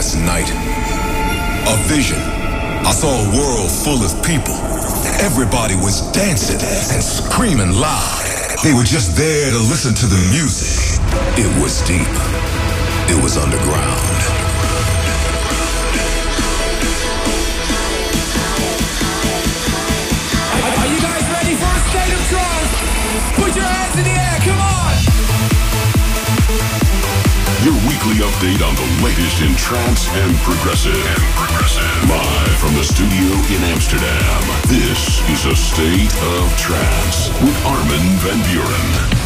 last night. A vision. I saw a world full of people. Everybody was dancing and screaming loud. They were just there to listen to the music. It was deep. It was underground. Are you guys ready for a skater trial? Put your hands in the air, come on! Your weekly update on the latest in trance and progressive. And progressive. Live from the studio in Amsterdam. This is a state of trance with Armin van Buuren.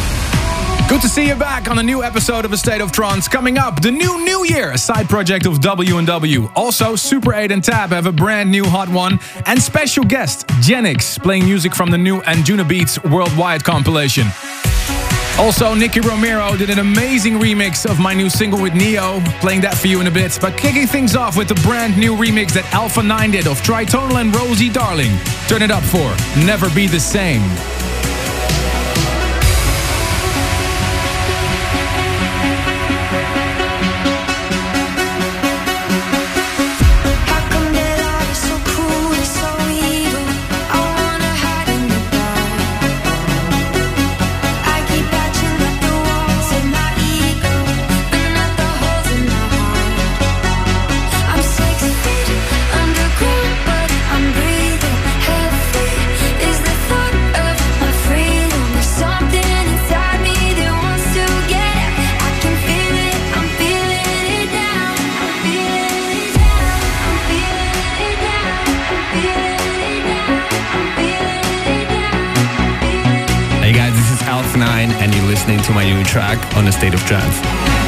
Good to see you back on a new episode of A State of Trance. Coming up, the new NWYR, a side project of W&W. Also, Super 8 and Tab have a brand new hot one. And special guest, Genix, playing music from the new Anjunabeats Worldwide compilation. Also, Nicky Romero did an amazing remix of my new single with Ne-Yo, playing that for you in a bit. But kicking things off with the brand new remix that Alpha 9 did of Tritonal and Rosie Darling. Turn it up for Never Be the Same. To my new track on the state of trance.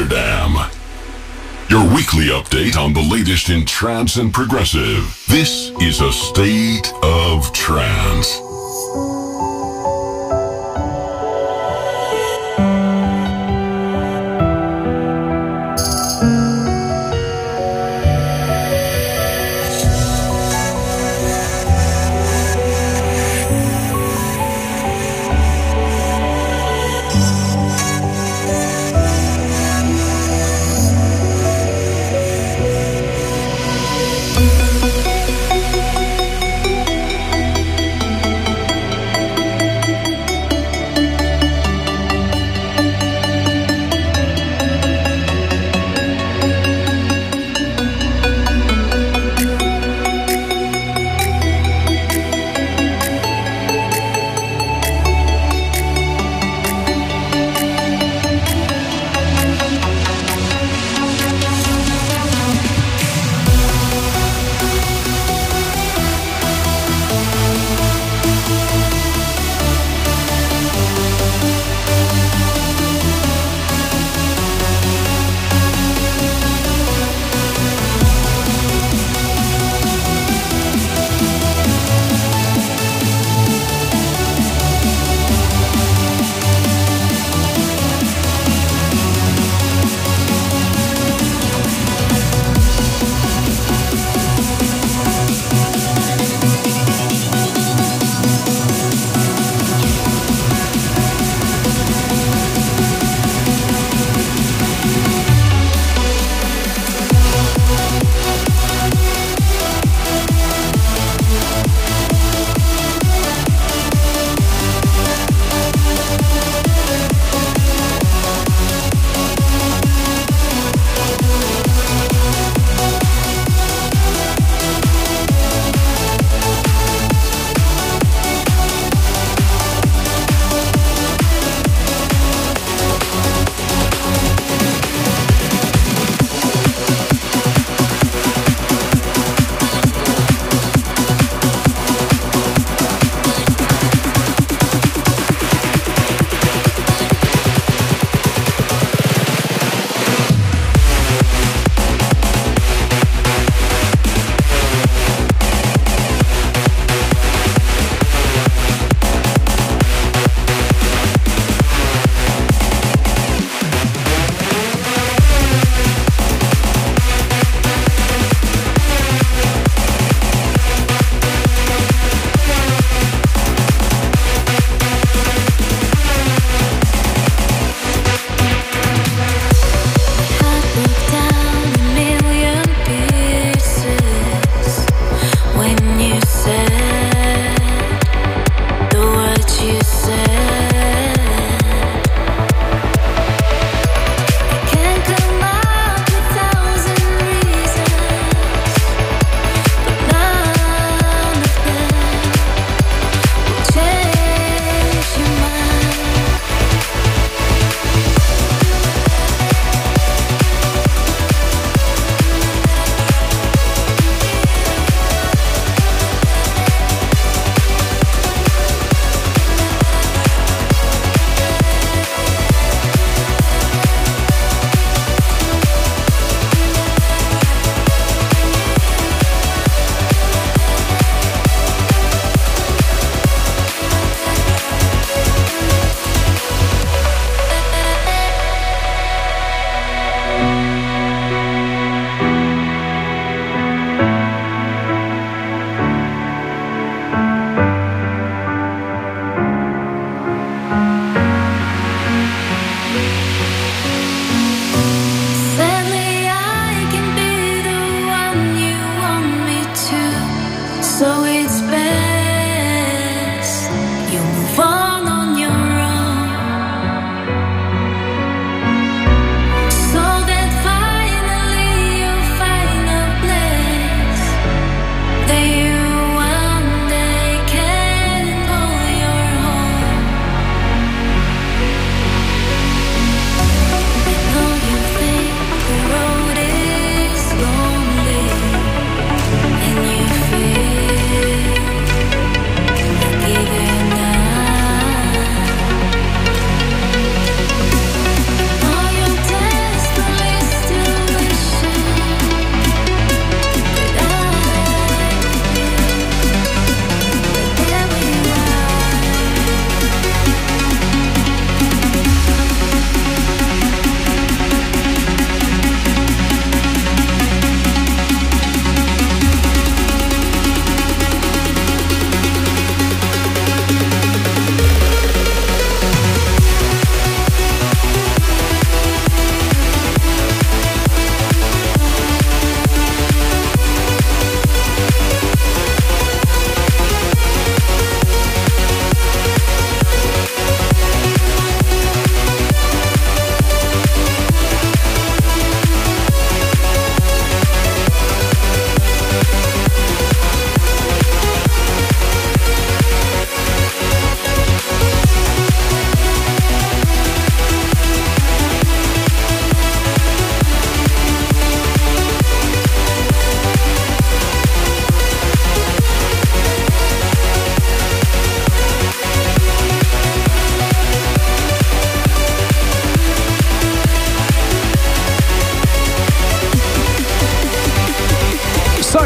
Amsterdam. Your weekly update on the latest in trance and progressive. This is a state of trance.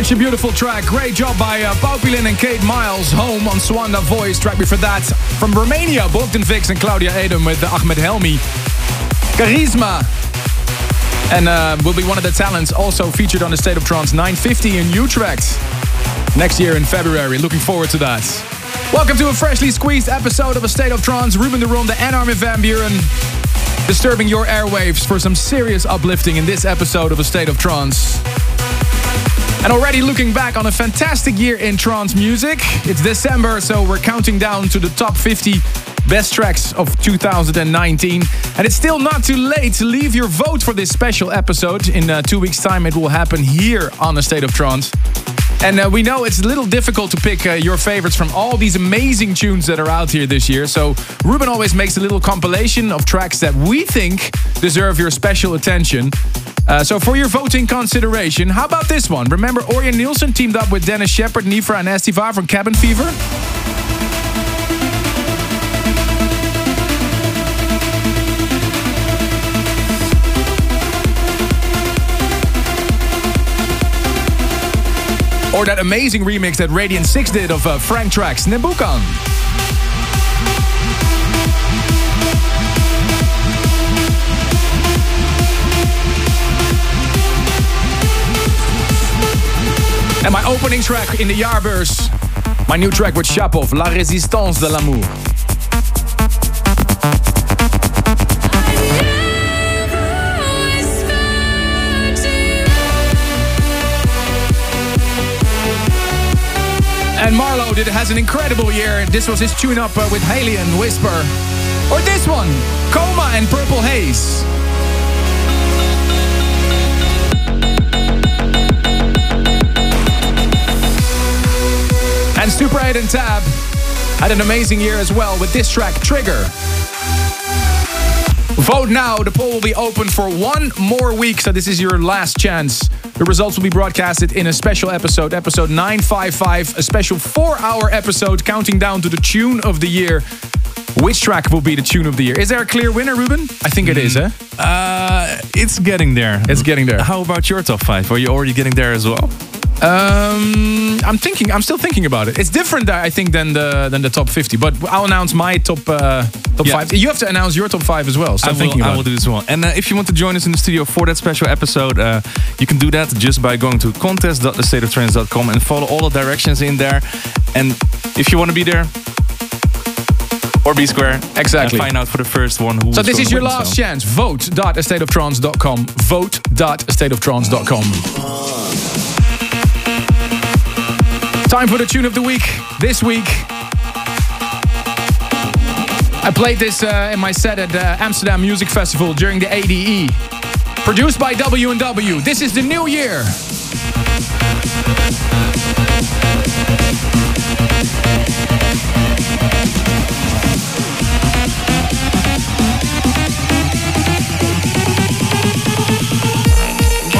Such a beautiful track. Great job by uh, Paupilin and Kate Miles. Home on Swanda Voice. Track before that from Romania, Bogdan Vix and Claudia Adam with Ahmed Helmi. Charisma. And uh, will be one of the talents also featured on the State of Trance 950 in Utrecht next year in February. Looking forward to that. Welcome to a freshly squeezed episode of A State of Trance. Ruben de Ronde and Armin van Buuren disturbing your airwaves for some serious uplifting in this episode of A State of Trance. And already looking back on a fantastic year in trance music. It's December, so we're counting down to the top 50 best tracks of 2019. And it's still not too late to leave your vote for this special episode. In uh, two weeks' time, it will happen here on the State of Trance. And uh, we know it's a little difficult to pick uh, your favorites from all these amazing tunes that are out here this year. So Ruben always makes a little compilation of tracks that we think deserve your special attention. Uh, so for your voting consideration, how about this one? Remember Orjan Nilsen teamed up with Dennis Sheperd, Nifra and Estiva from Cabin Fever? Or that amazing remix that Radiant 6 did of uh, Frank Trax, Nebukan. And my opening track in the Jaarbeurs, my new track with Shapov, La Résistance de l'amour. And MaRLo did has an incredible year. This was his tune up uh, with HALIENE Whisper. Or this one, Coma and Purple Haze. And Super 8 and Tab had an amazing year as well with this track, Trigger. Vote now. The poll will be open for one more week, so this is your last chance. The results will be broadcasted in a special episode, episode 955, a special four hour episode counting down to the tune of the year. Which track will be the tune of the year? Is there a clear winner, Ruben? I think it is, eh? Uh, it's getting there. It's getting there. How about your top five? Are you already getting there as well? Um, I'm thinking. I'm still thinking about it. It's different, I think, than the than the top 50. But I'll announce my top uh, top Yeah. five. You have to announce your top five as well. So I will, I will do this one. And uh, if you want to join us in the studio for that special episode, uh, you can do that just by going to contest.thestateoftrance.com and follow all the directions in there. And if you want to be there, or be square, Exactly. find out for the first one who. So this is your last chance. Vote.astateoftrance.com. Vote.astateoftrance.com. Time for the tune of the week. This week, I played this uh, in my set at uh, Amsterdam Music Festival during the ADE. Produced by W&W. This is the new year.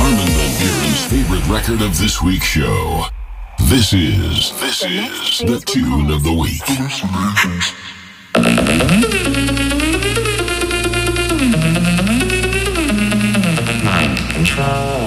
Armin Van Buuren's favorite record of this week's show. This is this is the tune of the week. Mind control.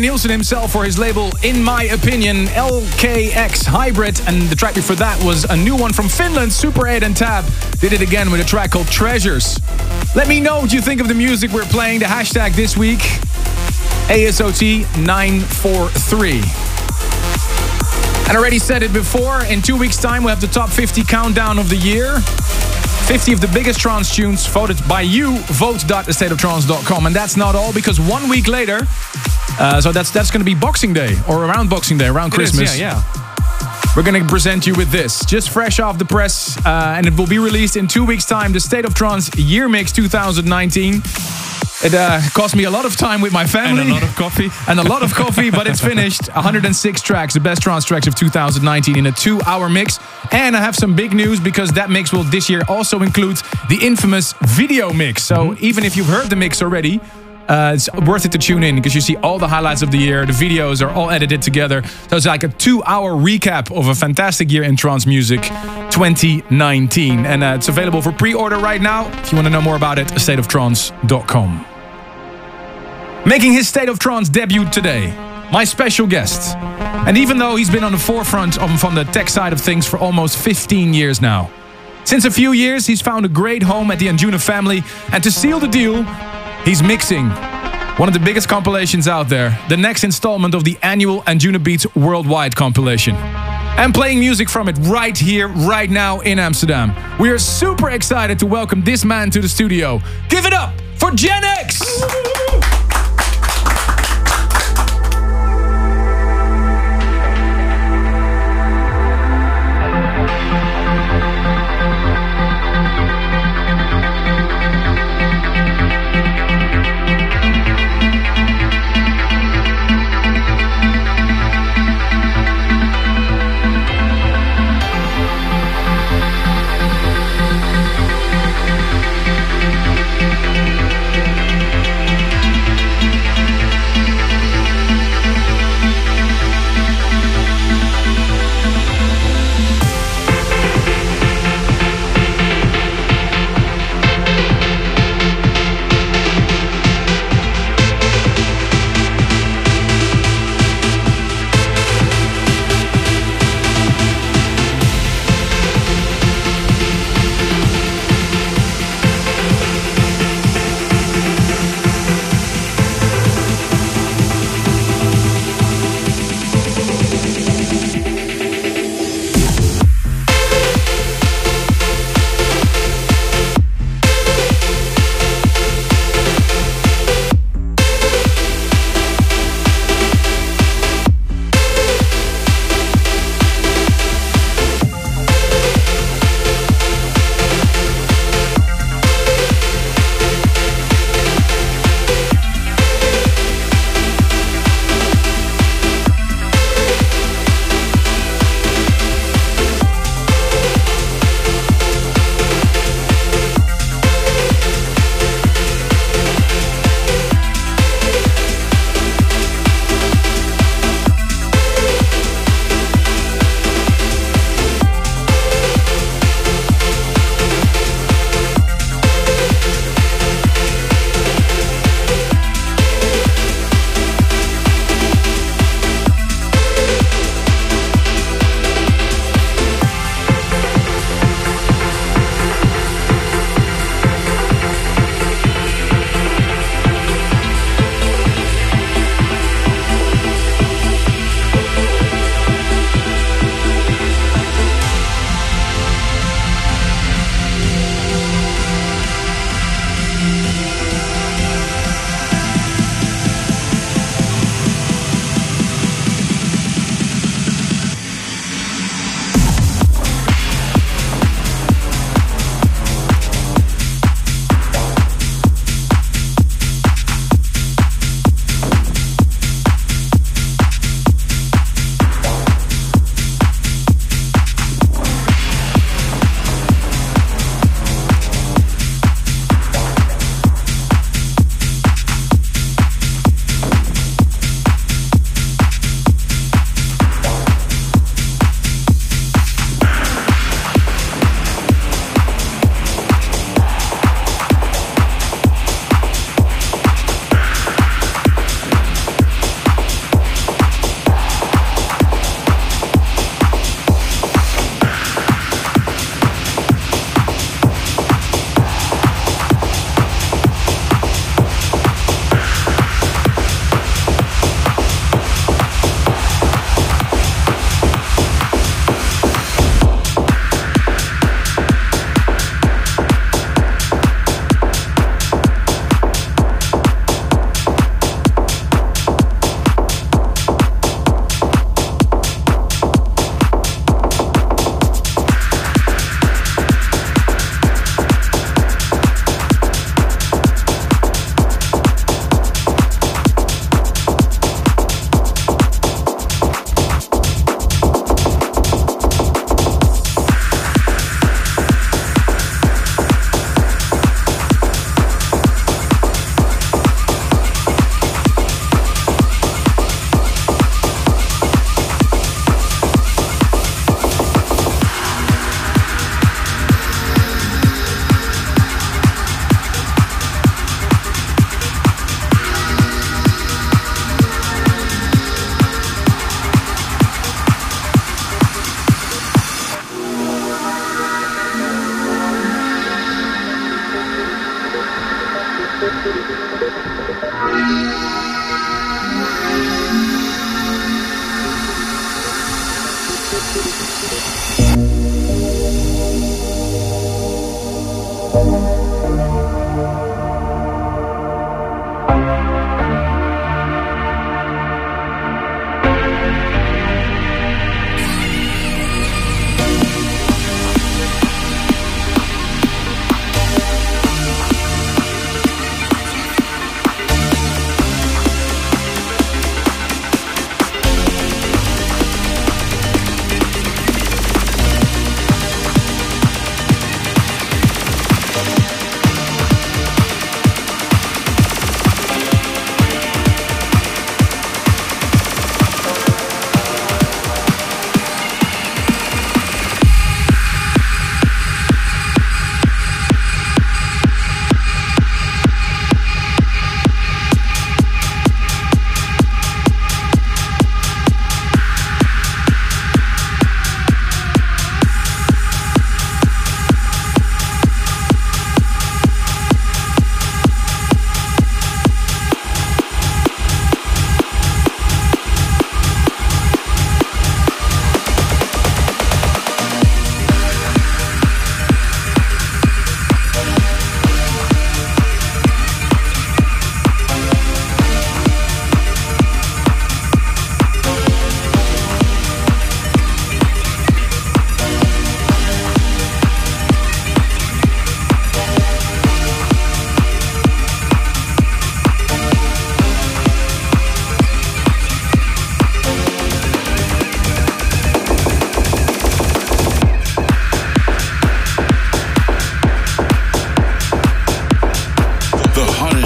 Nilsen himself for his label, in my opinion, LKX Hybrid. And the track before that was a new one from Finland, Super 8 and Tab. Did it again with a track called Treasures. Let me know what you think of the music we're playing. The hashtag this week, ASOT943. And I already said it before, in two weeks' time, we have the top 50 countdown of the year. 50 of the biggest trance tunes voted by you. Vote.thestateoftrance.com. And that's not all, because one week later, uh, so that's that's going to be Boxing Day or around Boxing Day, around Christmas. Is, yeah, yeah. We're going to present you with this, just fresh off the press, uh, and it will be released in two weeks' time. The State of Trance Year Mix 2019. It uh, cost me a lot of time with my family. And a lot of coffee. and a lot of coffee, but it's finished. 106 tracks, the best trance tracks of 2019 in a two hour mix. And I have some big news because that mix will this year also include the infamous video mix. So mm -hmm. even if you've heard the mix already, uh, it's worth it to tune in because you see all the highlights of the year. The videos are all edited together. So it's like a two hour recap of a fantastic year in trance music 2019. And uh, it's available for pre order right now. If you want to know more about it, stateoftrance.com. Making his State of Trance debut today, my special guest. And even though he's been on the forefront of, from the tech side of things for almost 15 years now, since a few years he's found a great home at the Anjuna family, and to seal the deal, he's mixing one of the biggest compilations out there, the next installment of the annual Anjuna Beats Worldwide compilation. And playing music from it right here, right now in Amsterdam. We are super excited to welcome this man to the studio. Give it up for Genix!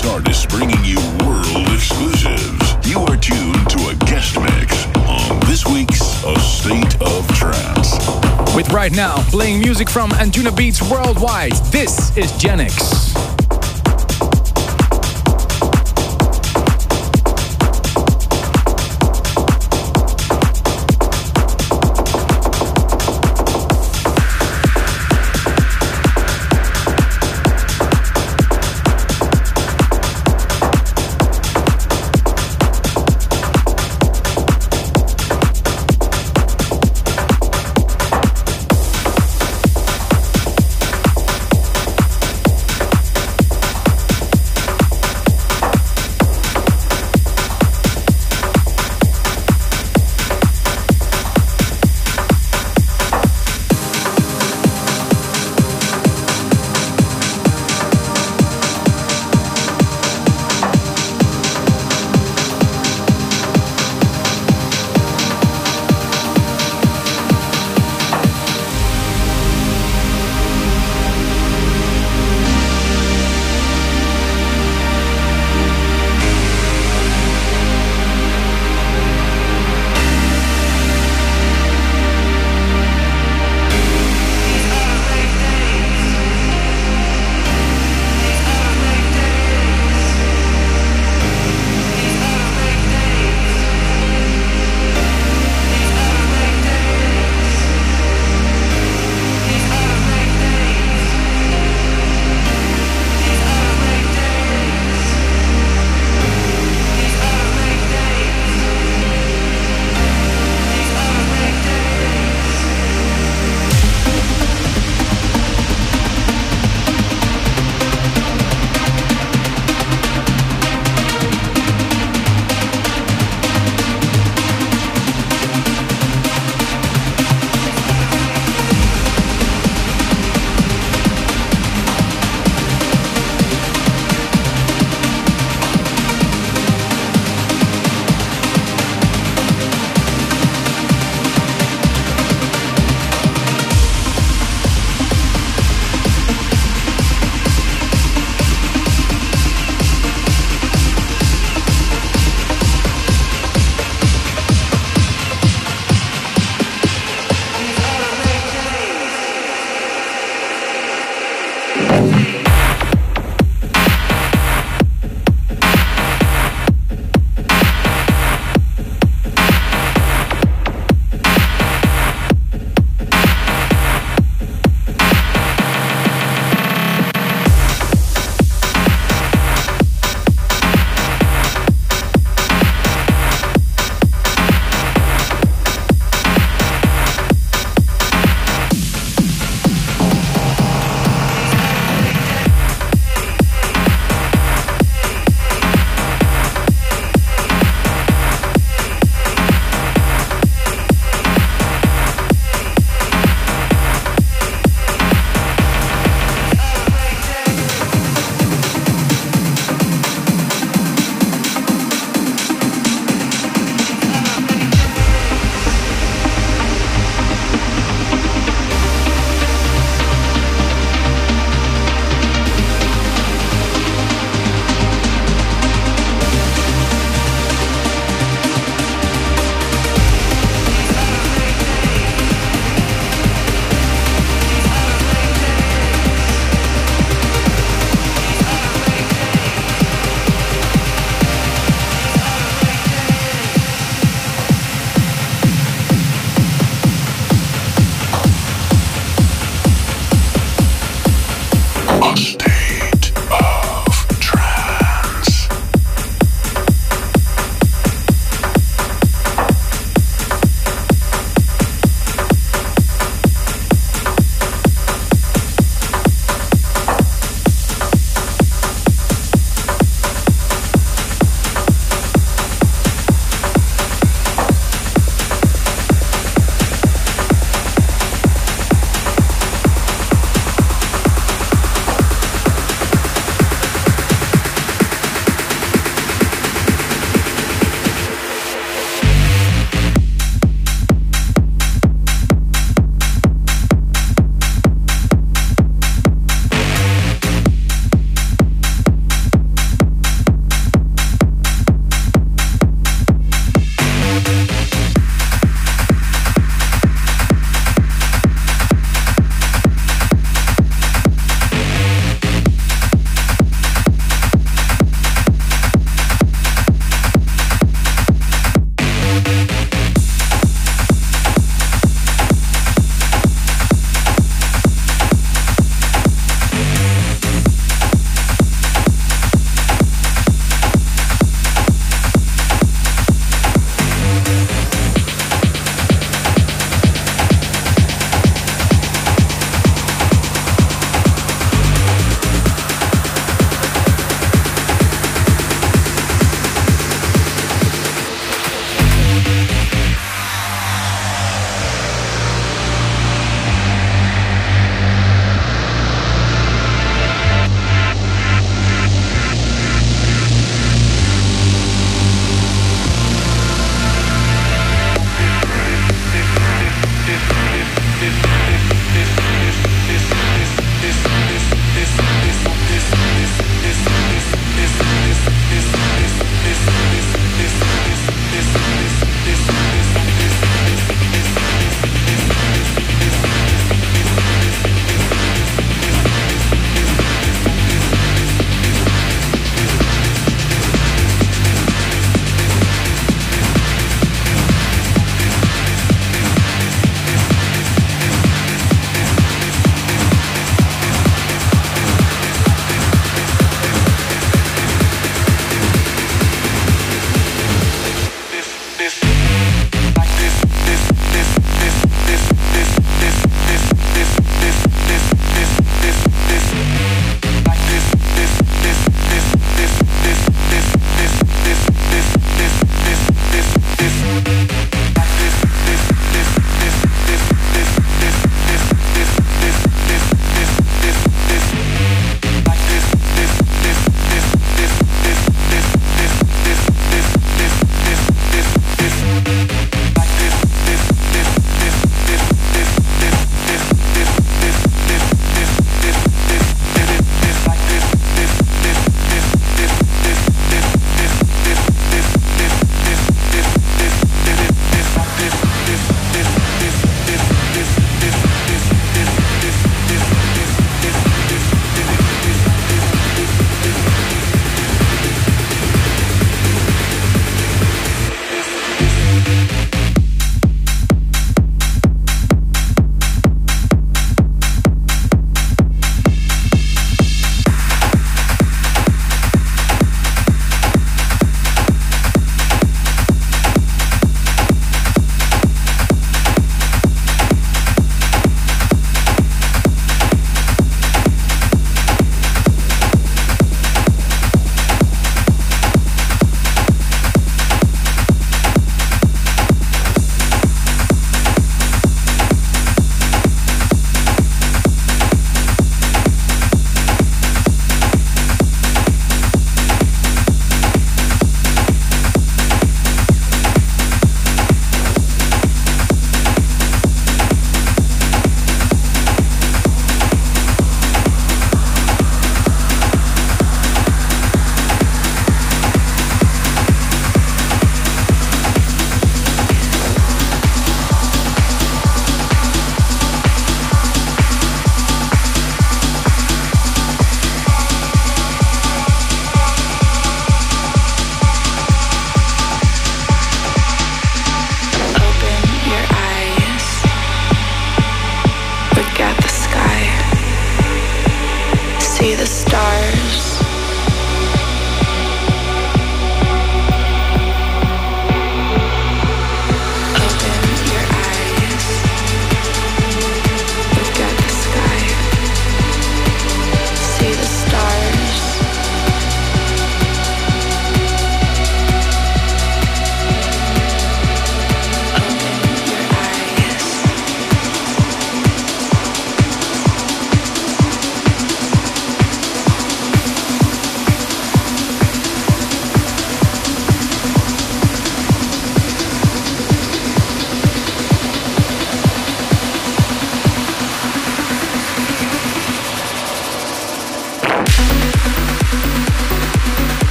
guest artist bringing you world exclusives. You are tuned to a guest mix on this week's A State of Trance. With right now playing music from Anjuna Beats worldwide, this is Genix.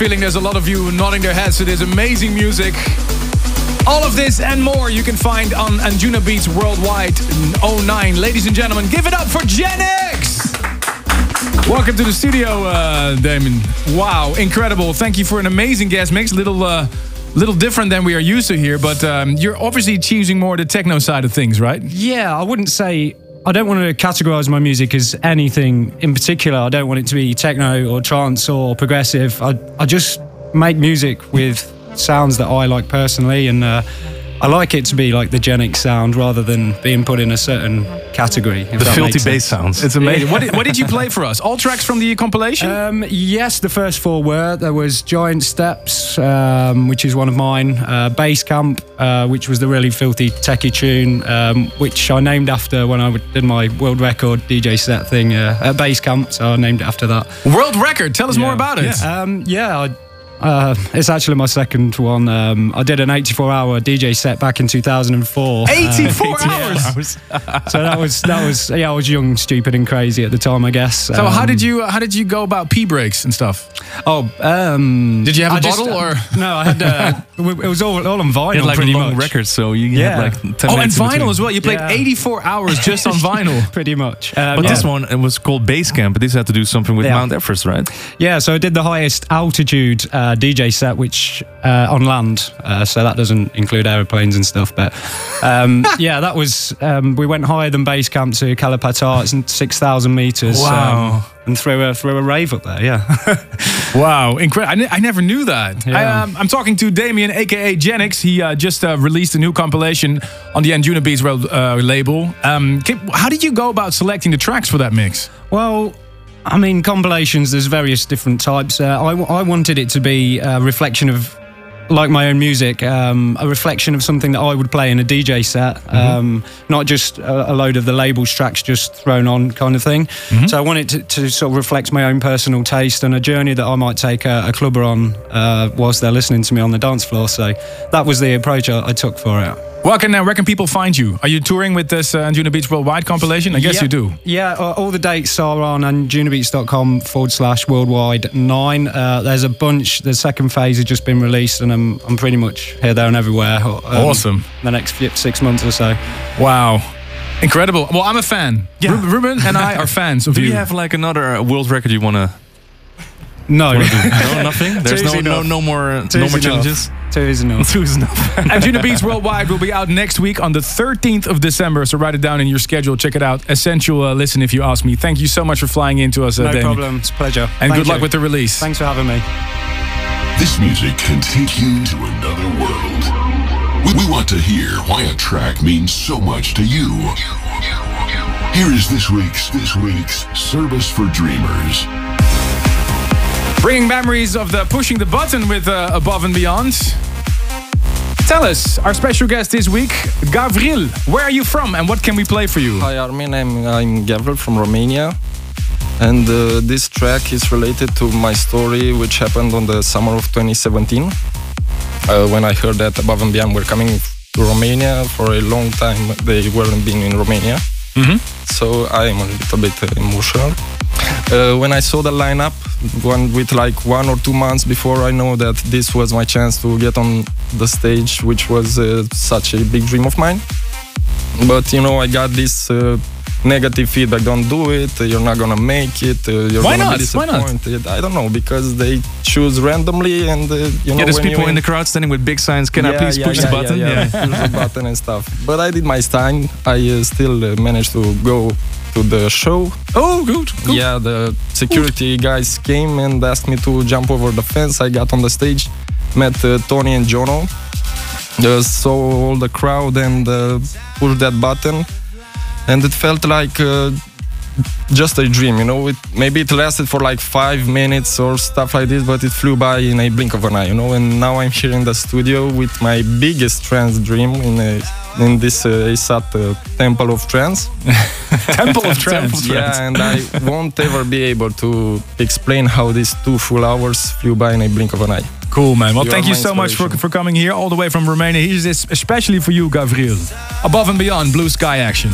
Feeling there's a lot of you nodding their heads to this amazing music. All of this and more you can find on Anjuna Beats Worldwide 09. Ladies and gentlemen, give it up for Genix! Welcome to the studio, uh, Damon. Wow, incredible. Thank you for an amazing guest mix. Little uh, little different than we are used to here, but um, you're obviously choosing more the techno side of things, right? Yeah, I wouldn't say. I don't want to categorize my music as anything in particular. I don't want it to be techno or trance or progressive. I, I just make music with sounds that I like personally, and uh, I like it to be like the Genix sound rather than being put in a certain category. The filthy bass sounds. It's amazing. what, did, what did you play for us? All tracks from the compilation? Um, yes, the first four were. There was Giant Steps, um, which is one of mine. Uh, Bass Camp, uh, which was the really filthy techie tune, um, which I named after when I did my world record DJ set thing uh, at Bass Camp. So I named it after that. World record. Tell us more about it. Yeah, um, yeah I, uh, it's actually my second one. Um, I did an 84 hour DJ set back in 2004. 84 uh, hours. so that was that was yeah. I was young, stupid, and crazy at the time, I guess. So um, how did you how did you go about P breaks and stuff? Oh, um, did you have a I bottle just, or no? I had uh, it was all all on vinyl. You had like pretty a long much. record, so you Yeah. had like 10 oh, and vinyl between. as well. You played Yeah. 84 hours just on vinyl. Pretty much. Um, But yeah. this one, it was called Base Camp, but this had to do something with. Mount Everest, right? Yeah, so I did the highest altitude uh, DJ set, which uh, on land. Uh, so that doesn't include aeroplanes and stuff. But um, yeah, that was um, we went higher than base camp to Kala Patthar. It's six thousand meters. Wow. And throw a threw a rave up there. Yeah. Wow, incredible! I, I never knew that. I, Yeah. um, I'm talking to Damien, aka Genix. He uh, just uh, released a new compilation on the Anjuna Beats World uh, label. Um, can- how did you go about selecting the tracks for that mix? Well, I mean, compilations, there's various different types. Uh, I, w- I wanted it to be a reflection of, like my own music, um, a reflection of something that I would play in a DJ set, um, not just a, a load of the label's tracks just thrown on kind of thing. So I wanted to, to sort of reflect my own personal taste and a journey that I might take a, a clubber on uh, whilst they're listening to me on the dance floor. So that was the approach I, I took for it. Well, can, uh, where can people find you? Are you touring with this uh, Anjuna Beats Worldwide compilation? I guess Yeah. you do. Yeah, uh, all the dates are on anjunabeats.com forward slash worldwide nine. Uh, there's a bunch. The second phase has just been released, and I'm, I'm pretty much here, there, and everywhere. um, Awesome. The next few, six months or so. Wow. Incredible. Well, I'm a fan. Yeah. Ruben and I are fans of Do you. you have like another uh, world record you want to No. No, nothing? There's no, no, no more, uh, no more enough. challenges? two is enough. Two is enough. Anjuna Beats Worldwide will be out next week on the 13th of December. So write it down in your schedule. Check it out. Essential uh, listen if you ask me. Thank you so much for flying in to us, uh, No Damien. problem. It's a pleasure. And Thank good luck with the release. Thanks for having me. This music can take you to another world. We, we want to hear why a track means so much to you. Here is this week's this week's service for dreamers. Bringing memories of the pushing the button with uh, Above and Beyond. Tell us, our special guest this week, Gavril. Where are you from and what can we play for you? Hi Armin, I'm, I'm Gavril from Romania. And uh, this track is related to my story, which happened on the summer of 2017. Uh, when I heard that Above and Beyond were coming to Romania for a long time, they weren't been in Romania. So I'm a little bit emotional. Uh, when I saw the lineup, one with like one or two months before, I know that this was my chance to get on the stage, which was uh, such a big dream of mine. But you know, I got this uh, negative feedback. Don't do it. You're not gonna make it. Uh, you're Why gonna not? be Why not? disappointed. I don't know because they choose randomly, and uh, you know, Yeah, there's people in the crowd standing with big signs. Can I please yeah, push yeah, the button? Yeah, yeah. push the button and stuff. But I did my time. I uh, still uh, managed to go to the show. Oh, good. good. Yeah, the security guys came and asked me to jump over the fence. I got on the stage, met uh, Tony and Jono, uh, saw all the crowd and uh, pushed that button, and it felt like. Uh, just a dream, you know. It, maybe it lasted for like five minutes or stuff like this, but it flew by in a blink of an eye, you know. And now I'm here in the studio with my biggest trance dream in a, in this uh, ASOT uh, Temple of Trance. Temple of Trance. Yeah, and I won't ever be able to explain how these two full hours flew by in a blink of an eye. Cool, man. Well, You thank you so much for, for coming here all the way from Romania. Here's this especially for you, Gavril. Above and Beyond, Blue Sky Action.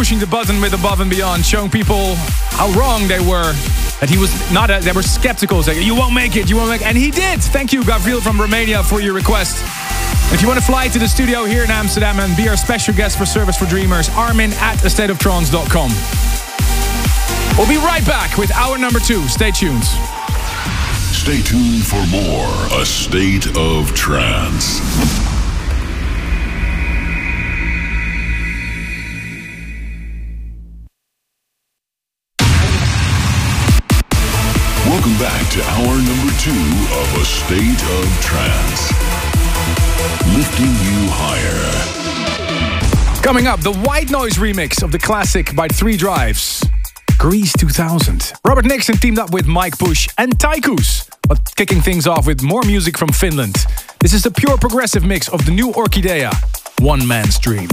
Pushing the button with Above and Beyond, showing people how wrong they were. That he was not, a, they were skeptical, saying, You won't make it, you won't make it. And he did. Thank you, Gavril from Romania, for your request. If you want to fly to the studio here in Amsterdam and be our special guest for Service for Dreamers, Armin at astateoftrance.com. We'll be right back with hour number two. Stay tuned. Stay tuned for more A State of Trance. To hour number two of A State of Trance. Lifting you higher. Coming up, the White Noise remix of the classic by Three Drives. Greece 2000. Robert Nickson teamed up with Mike Bush and Taikus, but kicking things off with more music from Finland. This is the pure progressive mix of the new Orkidea, One Man's Dream.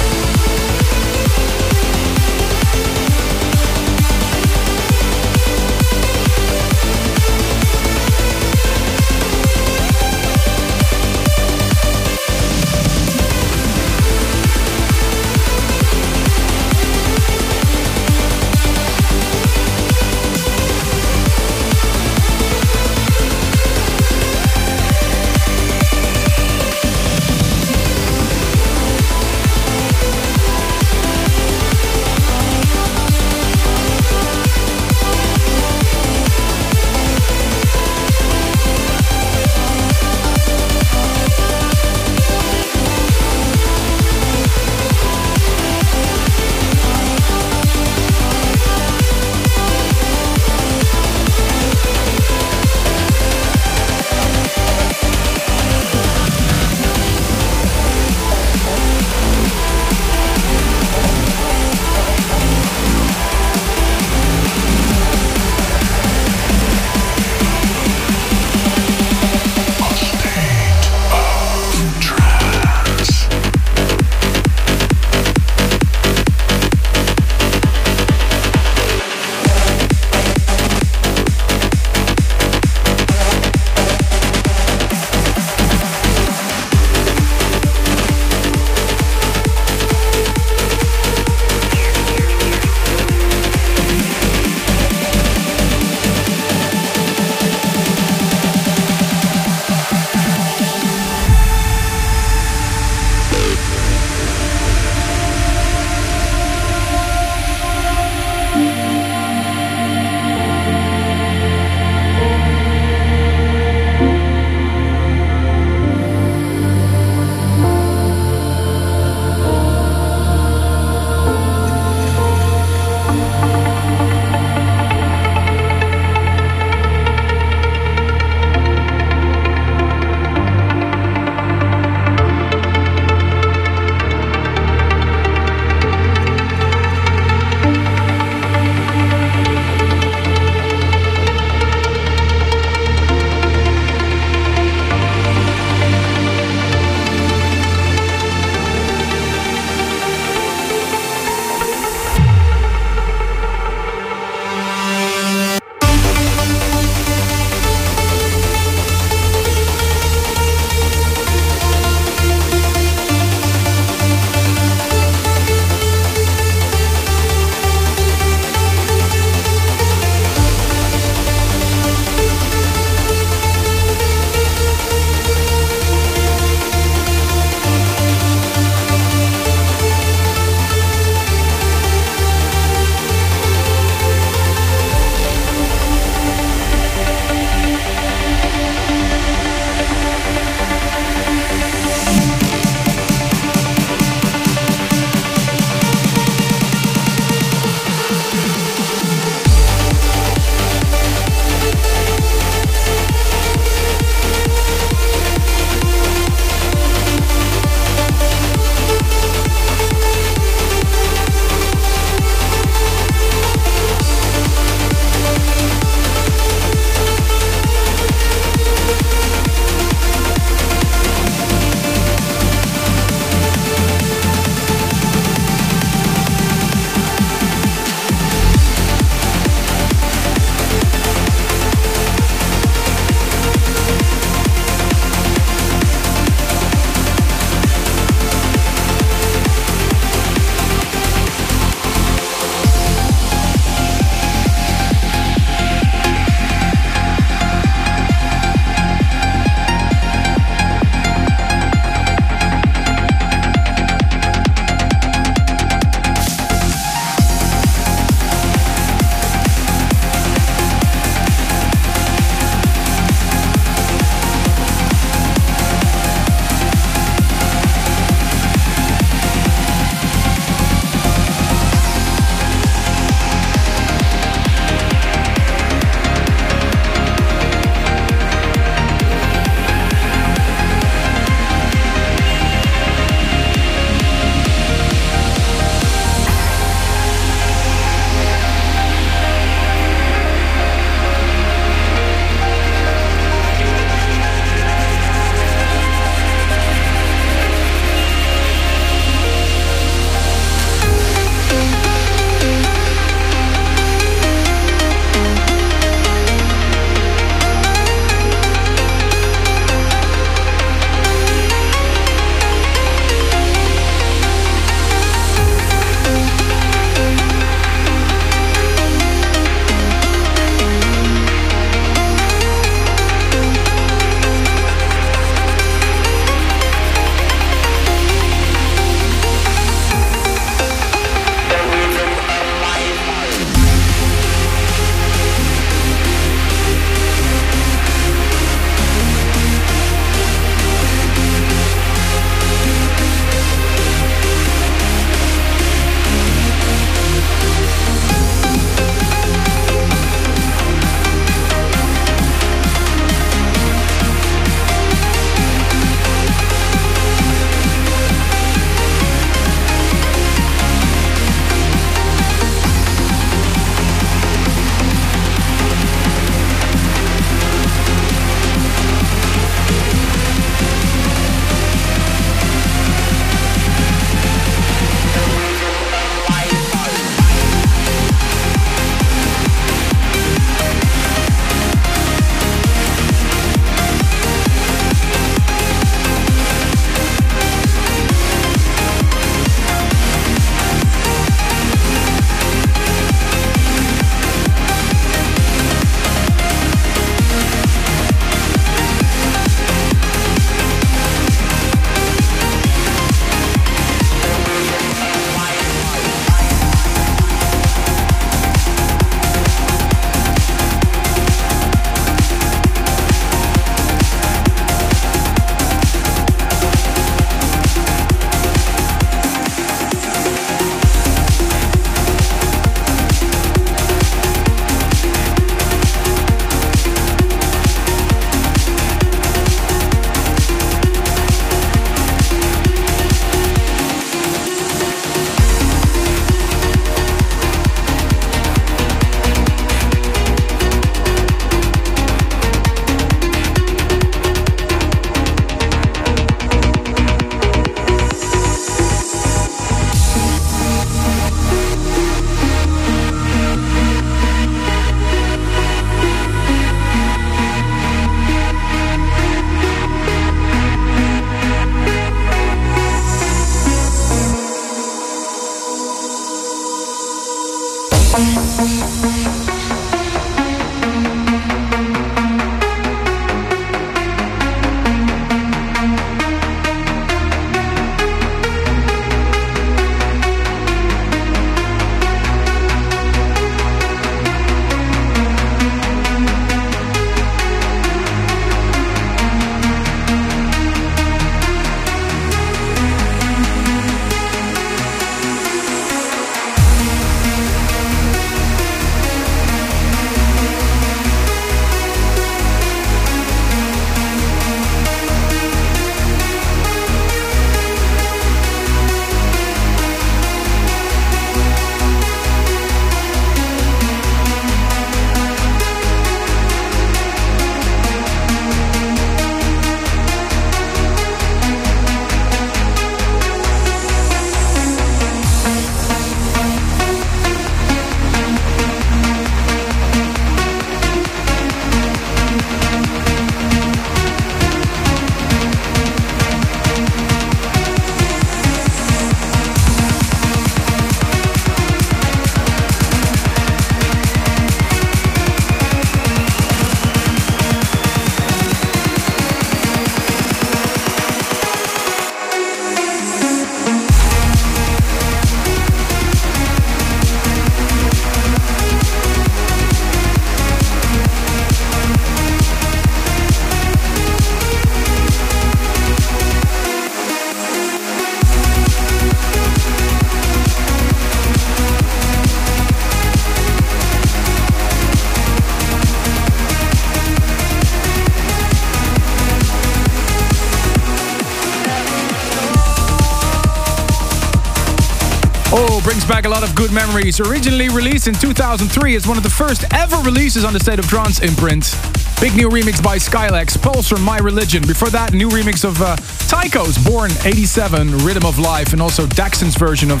A lot of good memories. Originally released in 2003 as one of the first ever releases on the State of Trance imprint. Big new remix by Skylex, Pulser, My Religion. Before that, new remix of uh, Tycho's Born 87, Rhythm of Life, and also Daxson's version of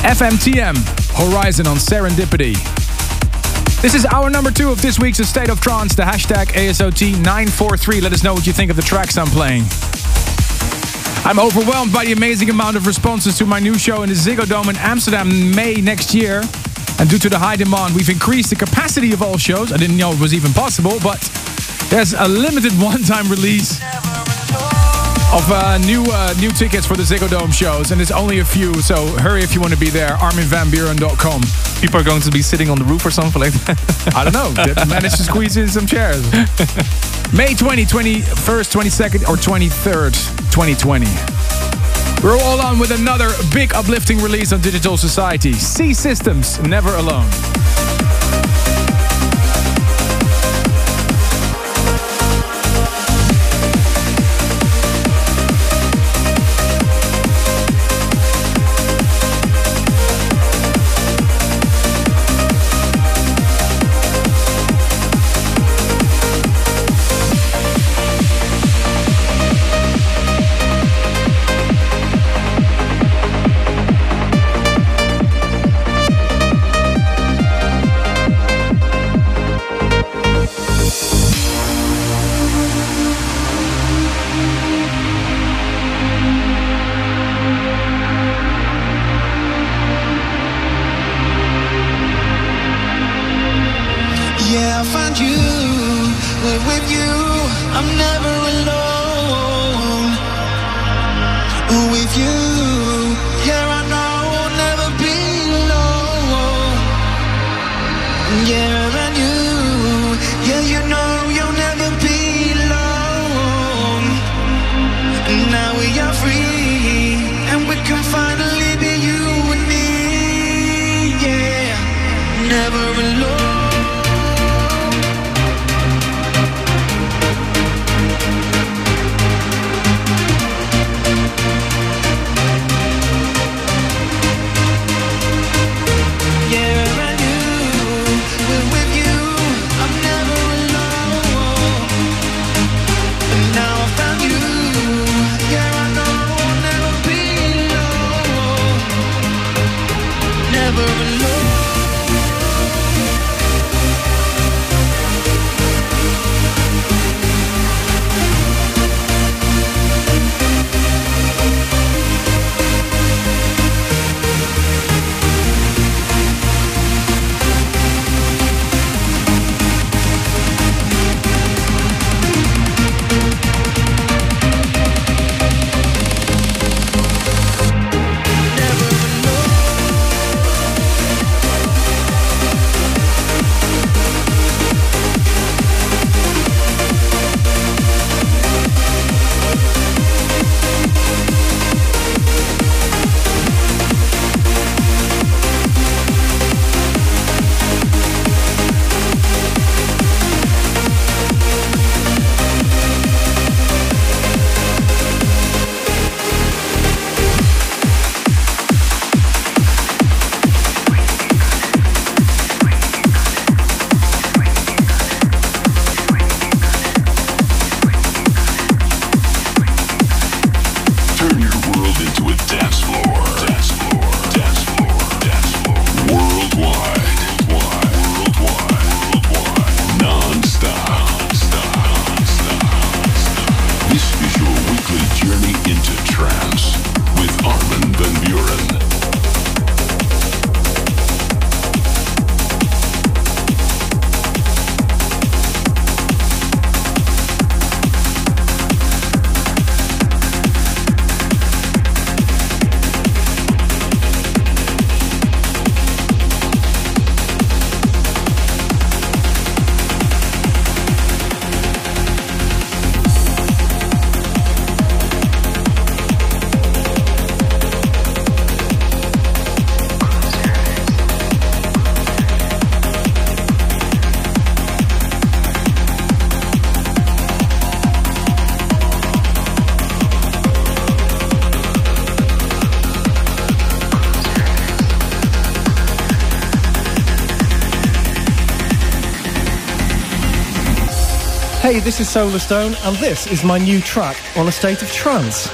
FMTM, Horizon on Serendipity. This is our number two of this week's State of Trance, the hashtag ASOT943. Let us know what you think of the tracks I'm playing. I'm overwhelmed by the amazing amount of responses to my new show in the Ziggo Dome in Amsterdam May next year. And due to the high demand, we've increased the capacity of all shows. I didn't know it was even possible, but there's a limited one-time release of uh, new uh, new tickets for the Ziggo Dome shows, and it's only a few. So hurry if you want to be there. ArminVanBuuren.com. People are going to be sitting on the roof or something like that. I don't know. They managed to squeeze in some chairs. May 20, 21st, 22nd, or 23rd, 2020. We're all on with another big uplifting release on Digital Society. C Systems, Never Alone. Never alone. Hey, this is Solarstone, and this is my new track on a state of trance.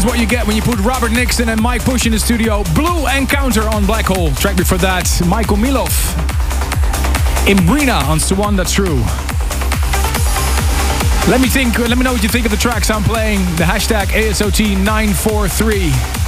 Is what you get when you put Robert Nickson and Mike Bush in the studio. Blue Encounter on Black Hole. Track before that, Michael Milov. Imbrina on That's True. Let me think. Let me know what you think of the tracks I'm playing. The hashtag ASOT943.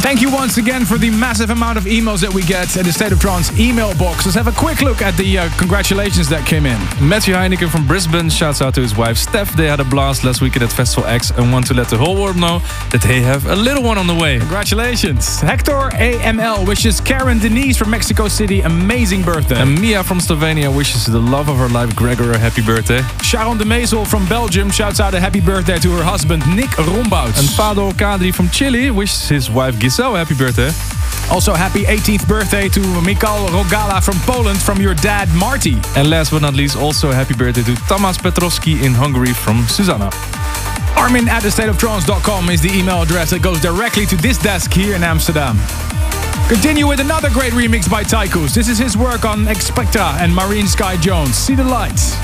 Thank you once again for the massive amount of emails that we get at the State of Trance email box. Let's have a quick look at the uh, congratulations that came in. Matthew Heineken from Brisbane shouts out to his wife Steph. They had a blast last weekend at Festival X and want to let the whole world know that they have a little one on the way. Congratulations. Hector AML wishes Karen Denise from Mexico City amazing birthday. And Mia from Slovenia wishes the love of her life Gregor a happy birthday. Sharon de Mezel from Belgium shouts out a happy birthday to her husband Nick Rombouts. And Fado Kadri from Chile wishes his wife Giselle happy birthday. Also, happy 18th birthday to Mikal Rogala from Poland from your dad Marty. And last but not least, also happy birthday to Tamas Petrovski in Hungary from Susanna. Armin at thestateoftrance.com is the email address that goes directly to this desk here in Amsterdam. Continue with another great remix by Tychus. This is his work on Expecta and Marine Sky Jones. See the lights.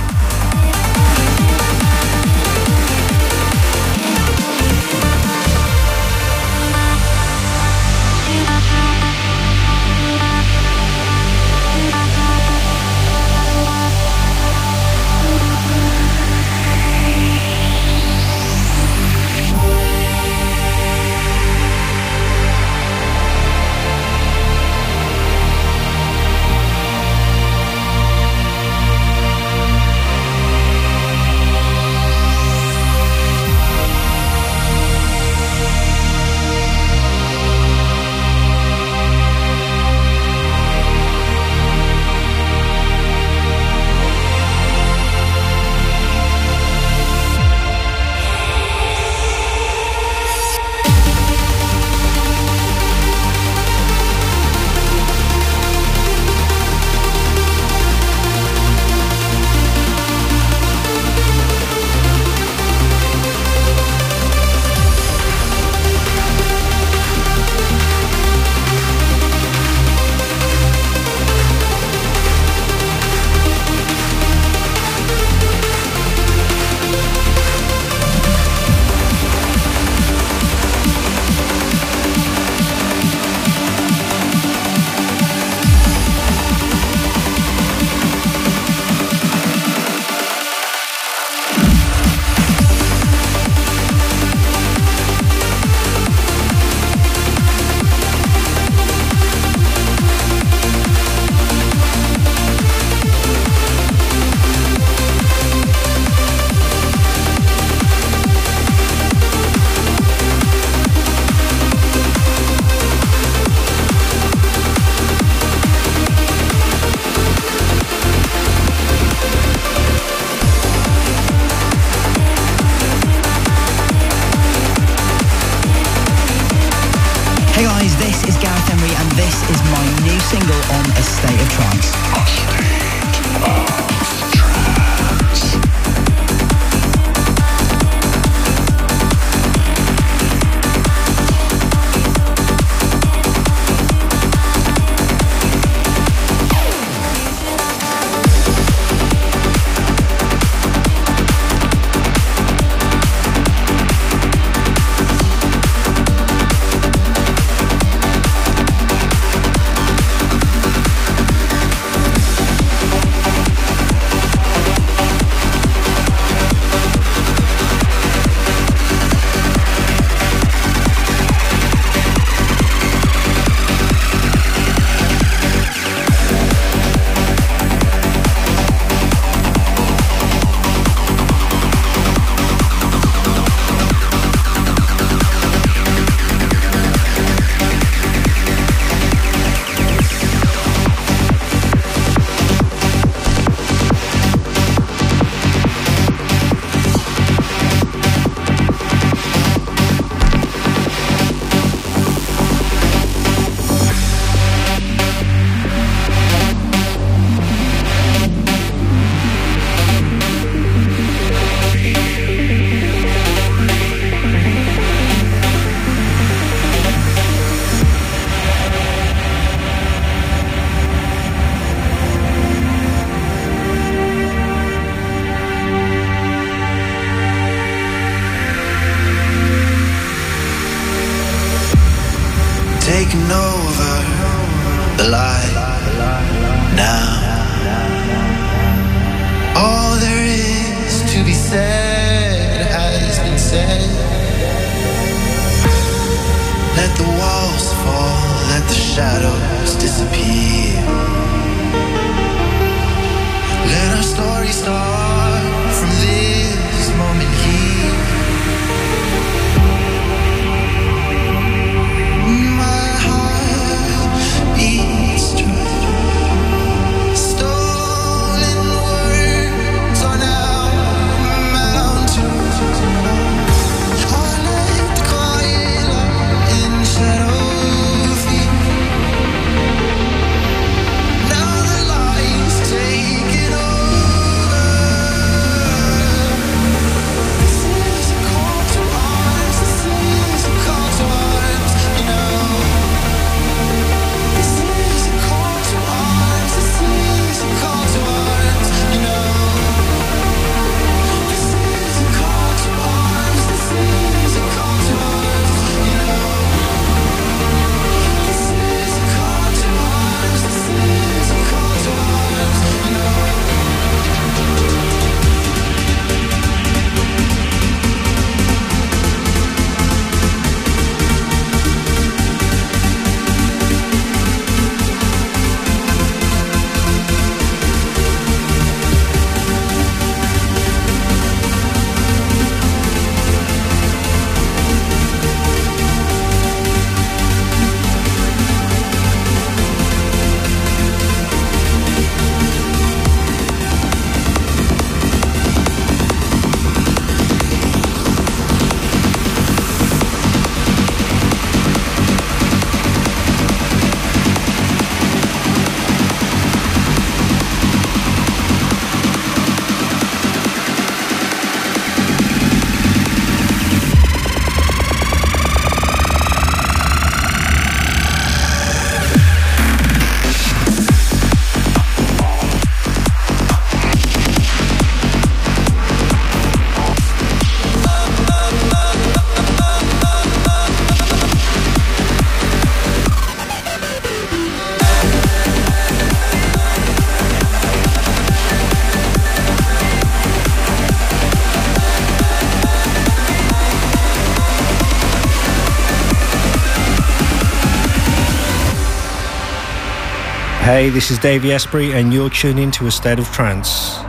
Hey, this is Davey Asprey, and you're tuning to A State of Trance.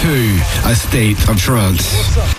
Into a state of trance.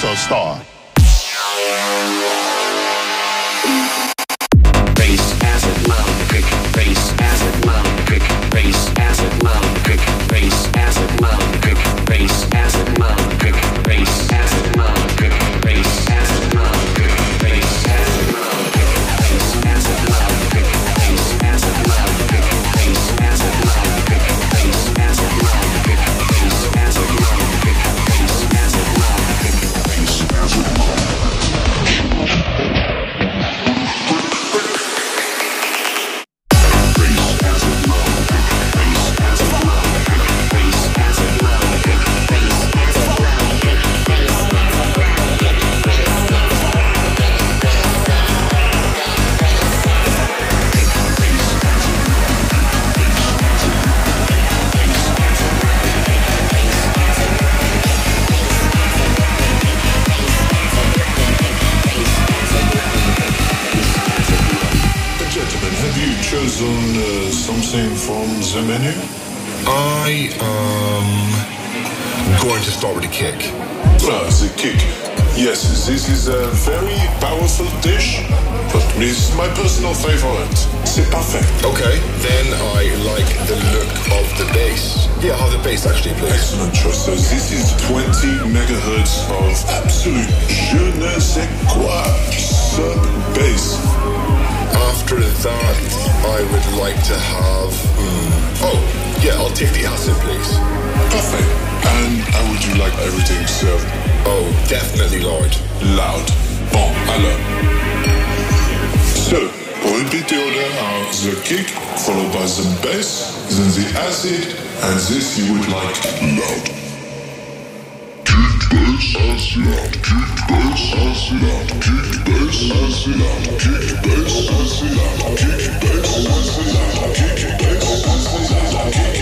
Diesel Star. Kick bass as loud, kick bass as loud, kick bass as loud, kick bass as loud, kick bass as loud, kick bass as loud, kick bass as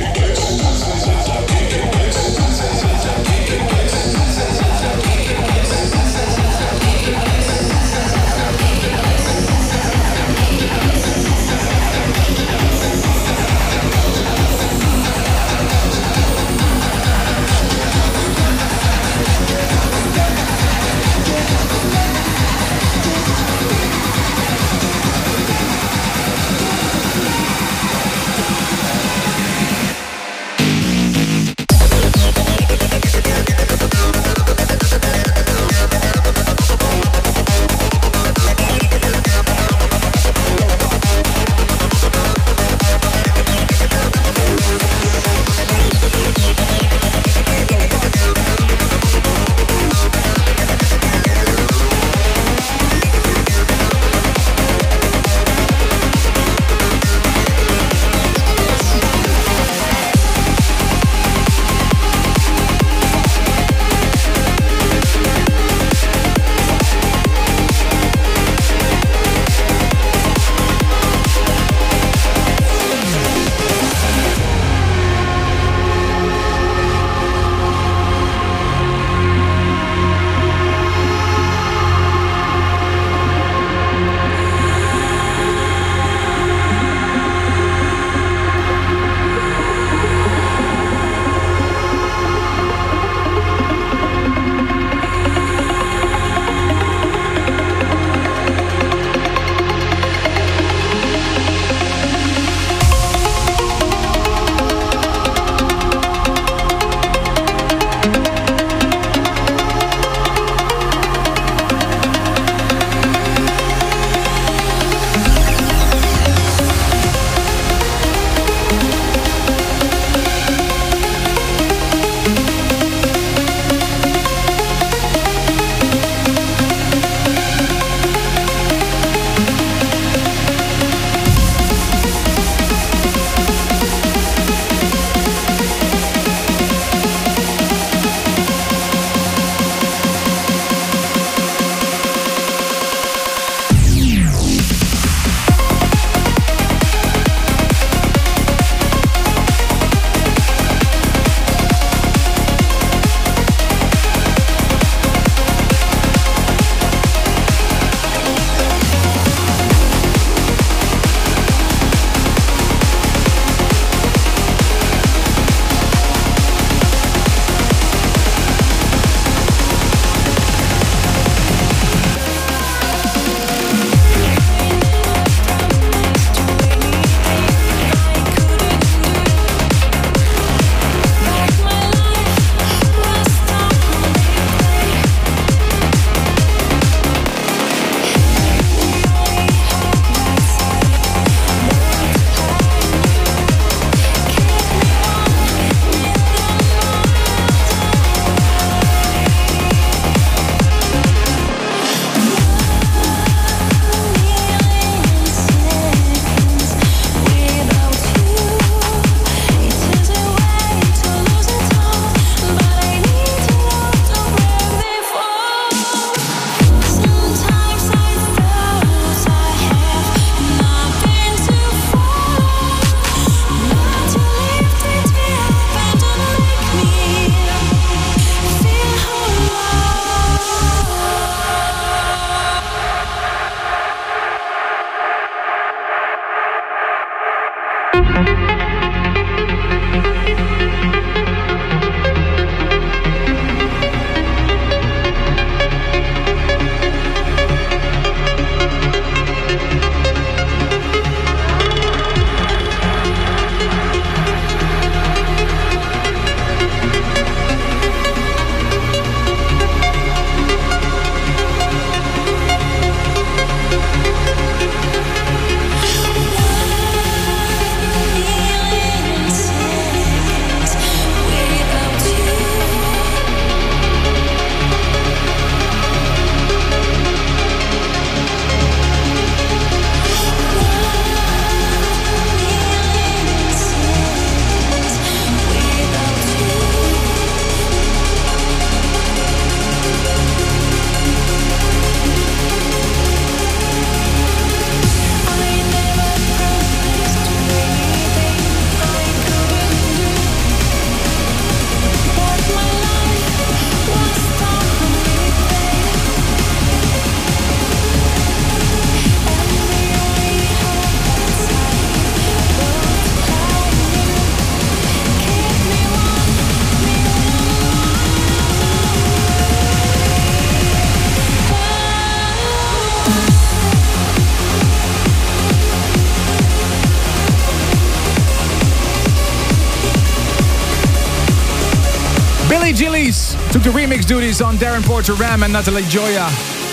duties on Darren Porter Ram and Natalie Gioia.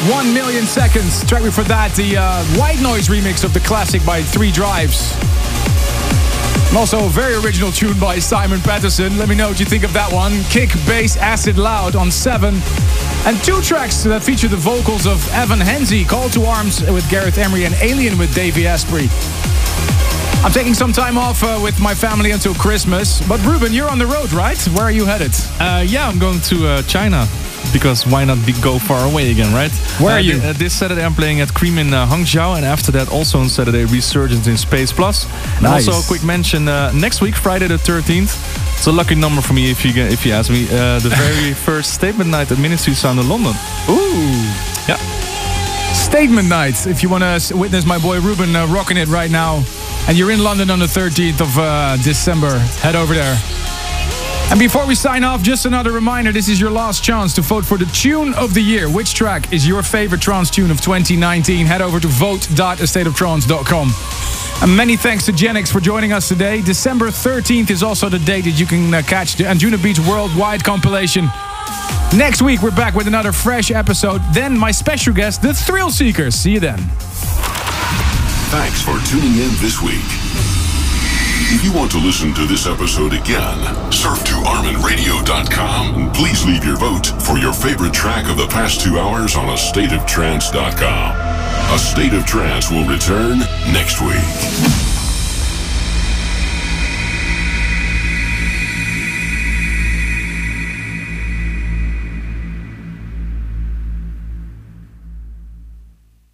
One million seconds. Track before that, the uh, White Noise remix of the classic by Three Drives. And also a very original tune by Simon Patterson. Let me know what you think of that one. Kick, bass, acid, loud on 7. And two tracks that feature the vocals of Evan Henzi, Call to Arms with Gareth Emery and Alien with Davey Asprey. I'm taking some time off uh, with my family until Christmas. But Ruben, you're on the road, right? Where are you headed? Uh, yeah, I'm going to uh, China because why not be, go far away again, right? Where Uh, are you? thi- uh, this Saturday I'm playing at Cream in uh, Hangzhou, and after that also on Saturday Resurgence in Space Plus. And Nice. also a quick mention: uh, next week, Friday the 13th. It's a lucky number for me if you get, if you ask me. Uh, the very first statement night at Ministry Sound in London. Ooh. Yeah. Statement night. If you want to witness my boy Ruben uh, rocking it right now, and you're in London on the 13th of uh, December, head over there. And before we sign off, just another reminder this is your last chance to vote for the tune of the year. Which track is your favorite trance tune of 2019? Head over to vote.astateoftrance.com. And many thanks to Genix for joining us today. December 13th is also the date that you can uh, catch the Anjunabeats Worldwide compilation. Next week, we're back with another fresh episode. Then, my special guest, the Thrillseekers. See you then. Thanks for tuning in this week. If you want to listen to this episode again, surf to ArminRadio.com and please leave your vote for your favorite track of the past two hours on AstateOfTrance.com. A State of Trance will return next week.